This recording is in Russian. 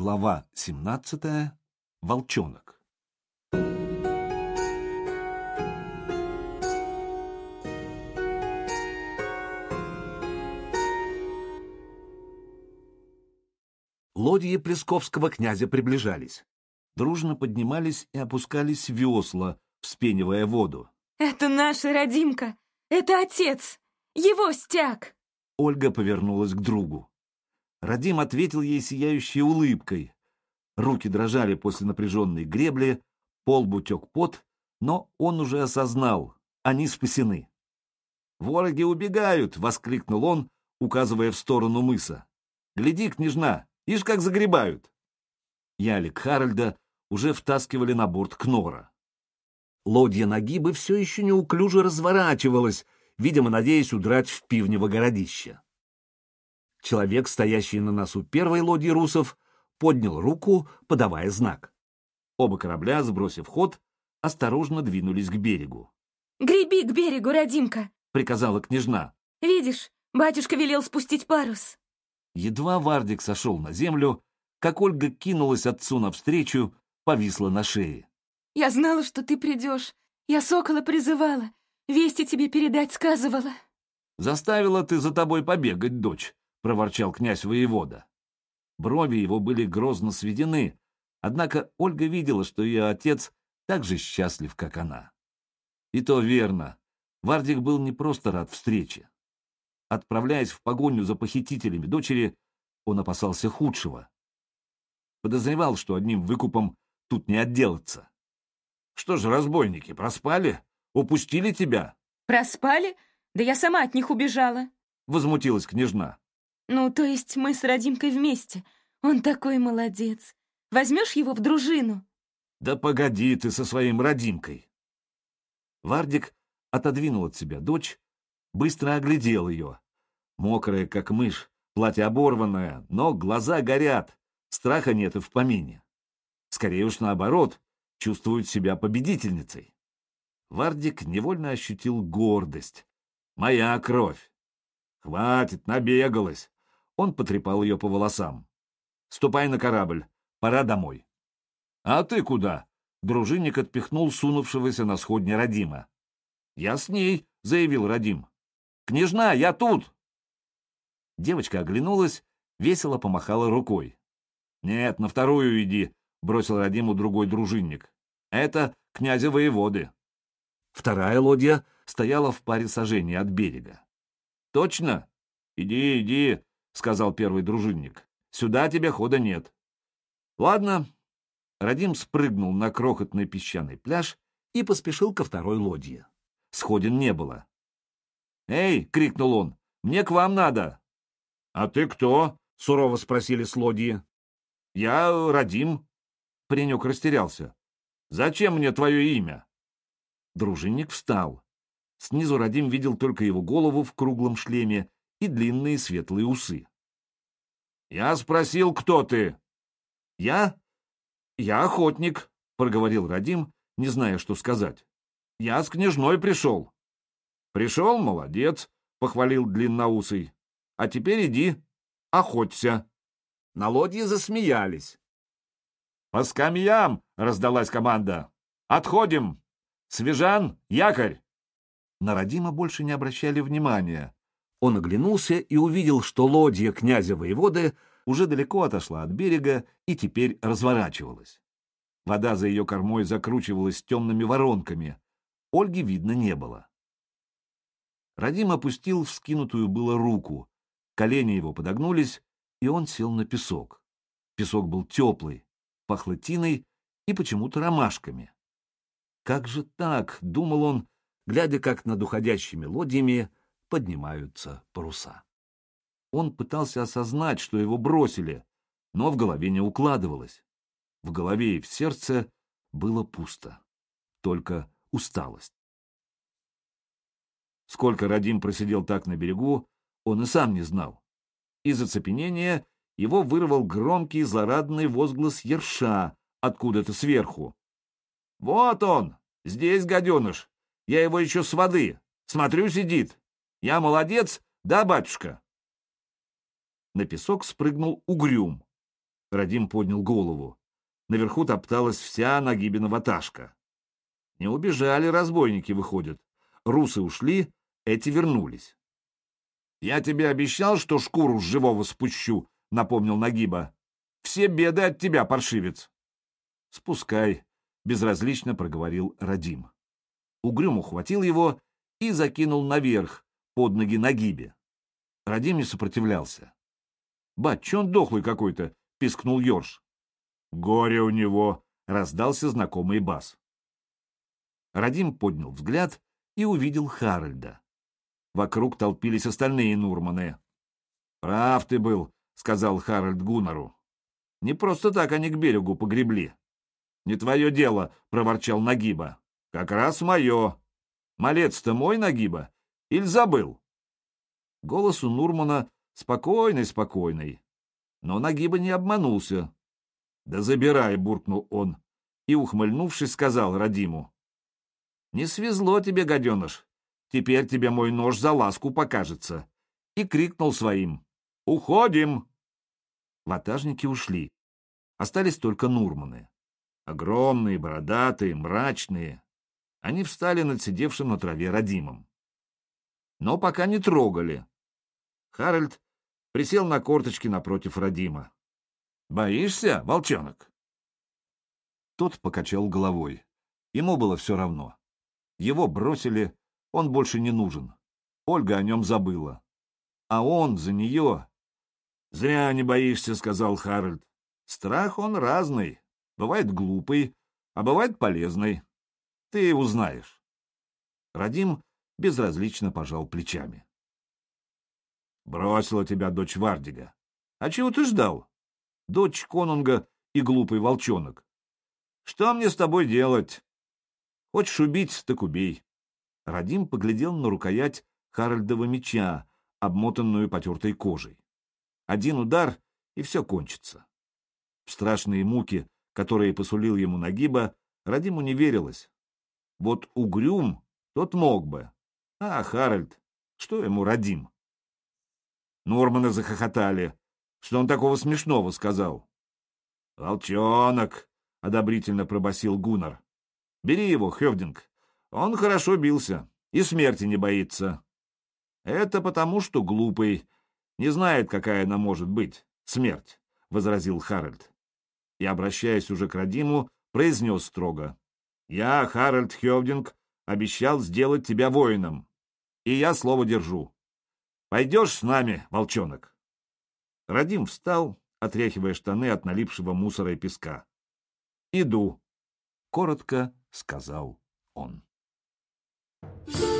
Глава 17. Волчонок. Лодьи Плесковского князя приближались. Дружно поднимались и опускались весла, вспенивая воду. «Это наша родимка! Это отец! Его стяг!» Ольга повернулась к другу. Радим ответил ей сияющей улыбкой. Руки дрожали после напряженной гребли, полбу тек пот, но он уже осознал, они спасены. «Вороги убегают!» — воскликнул он, указывая в сторону мыса. «Гляди, княжна, ишь как загребают!» Ялик Харальда уже втаскивали на борт Кнора. Лодья Нагибы все еще неуклюже разворачивалась, видимо, надеясь удрать в пивнево городище. Человек, стоящий на носу первой лодьи русов, поднял руку, подавая знак. Оба корабля, сбросив ход, осторожно двинулись к берегу. «Греби к берегу, родимка!» — приказала княжна. «Видишь, батюшка велел спустить парус». Едва Вардик сошел на землю, как Ольга кинулась отцу навстречу, повисла на шее. «Я знала, что ты придешь. Я сокола призывала. Вести тебе передать сказывала». «Заставила ты за тобой побегать, дочь», — проворчал князь воевода. Брови его были грозно сведены, однако Ольга видела, что ее отец так же счастлив, как она. И то верно. Вардик был не просто рад встрече. Отправляясь в погоню за похитителями дочери, он опасался худшего. Подозревал, что одним выкупом тут не отделаться. Что же, разбойники, проспали? Упустили тебя? Проспали? Да я сама от них убежала. Возмутилась княжна. Ну, то есть мы с Радимкой вместе. Он такой молодец. Возьмешь его в дружину? Да погоди ты со своим Радимкой. Вардик отодвинул от себя дочь, быстро оглядел ее. Мокрая, как мышь, платье оборванное, но глаза горят, страха нет и в помине. Скорее уж наоборот, чувствует себя победительницей. Вардик невольно ощутил гордость. «Моя кровь!» «Хватит, набегалась!» Он потрепал ее по волосам. «Ступай на корабль, пора домой». «А ты куда?» — дружинник отпихнул сунувшегося на сходне Радима. «Я с ней», — заявил Радим. «Княжна, я тут!» Девочка оглянулась, весело помахала рукой. «Нет, на вторую иди», — бросил Радиму другой дружинник. «Это князя воеводы». Вторая лодья стояла в паре сажений от берега. «Точно? Иди, иди», — сказал первый дружинник. «Сюда тебе хода нет». «Ладно». Радим спрыгнул на крохотный песчаный пляж и поспешил ко второй лодье. Сходин не было. «Эй!» — крикнул он. «Мне к вам надо!» «А ты кто?» — сурово спросили с лодьи. «Я Радим». Паренек растерялся. «Зачем мне твое имя?» Дружинник встал. Снизу Радим видел только его голову в круглом шлеме и длинные светлые усы. «Я спросил, кто ты?» «Я? Я охотник», — проговорил Радим, не зная, что сказать. «Я с княжной пришел». «Пришел, молодец», — похвалил длинноусый. «А теперь иди, охоться». На засмеялись. «По скамьям!» — раздалась команда. «Отходим! Свежан, якорь!» На Радима больше не обращали внимания. Он оглянулся и увидел, что лодья князя-воеводы уже далеко отошла от берега и теперь разворачивалась. Вода за ее кормой закручивалась темными воронками. Ольги видно не было. Радим опустил вскинутую было руку. Колени его подогнулись, и он сел на песок. Песок был теплый, пахло тиной и почему-то ромашками. Как же так, — думал он, глядя, как над уходящими лодьями поднимаются паруса. Он пытался осознать, что его бросили, но в голове не укладывалось. В голове и в сердце было пусто, только усталость. Сколько Радим просидел так на берегу, он и сам не знал. Из оцепенения его вырвал громкий злорадный возглас ерша откуда-то сверху. «Вот он! Здесь, гаденыш! Я его еще с воды! Смотрю, сидит! Я молодец, да, батюшка?» На песок спрыгнул угрюм. Радим поднял голову. Наверху топталась вся Нагибина ваташка. Не убежали разбойники, выходят. Русы ушли, эти вернулись. — Я тебе обещал, что шкуру с живого спущу, — напомнил Нагиба. — Все беды от тебя, паршивец. — Спускай, — безразлично проговорил Радим. Угрюм ухватил его и закинул наверх, под ноги Нагибе. Радим не сопротивлялся. — Бать, че он дохлый какой-то? — пискнул Ёрш. — Горе у него! — раздался знакомый бас. Радим поднял взгляд и увидел Харальда. Вокруг толпились остальные Нурманы. — Прав ты был, — сказал Харальд Гуннару. — Не просто так они к берегу погребли. — Не твое дело, — проворчал Нагиба. — Как раз мое. Малец-то мой, Нагиба? Или забыл? Голос у Нурмана спокойный-спокойный. Но Нагиба не обманулся. — Да забирай, — буркнул он, и, ухмыльнувшись, сказал Радиму. Не свезло тебе, гаденыш. Теперь тебе мой нож за ласку покажется. И крикнул своим. Уходим! Ватажники ушли. Остались только Нурманы. Огромные, бородатые, мрачные. Они встали над сидевшим на траве Радимом. Но пока не трогали. Харальд присел на корточки напротив Радима. «Боишься, волчонок?» Тот покачал головой. Ему было все равно. Его бросили, он больше не нужен. Ольга о нем забыла. А он за нее... — Зря не боишься, — сказал Харальд. — Страх он разный. Бывает глупый, а бывает полезный. Ты узнаешь. Радим безразлично пожал плечами. — Бросила тебя дочь Вардига. А чего ты ждал? Дочь конунга и глупый волчонок. Что мне с тобой делать? Хочешь убить, так убей. Радим поглядел на рукоять Харальдова меча, обмотанную потертой кожей. Один удар, и все кончится. В страшные муки, которые посулил ему Нагиба, Радиму не верилось. Вот угрюм тот мог бы. А, Харальд, что ему Радим? Норманы захохотали. Что он такого смешного сказал? «Волчонок!» — одобрительно пробасил Гуннар. Бери его, Хевдинг. Он хорошо бился и смерти не боится. Это потому, что глупый, не знает, какая она может быть, смерть, — возразил Харальд. И, обращаясь уже к Радиму, произнес строго. Я, Харальд Хевдинг, обещал сделать тебя воином, и я слово держу. Пойдешь с нами, волчонок? Радим встал, отряхивая штаны от налипшего мусора и песка. «Иду», — коротко сказал он. You.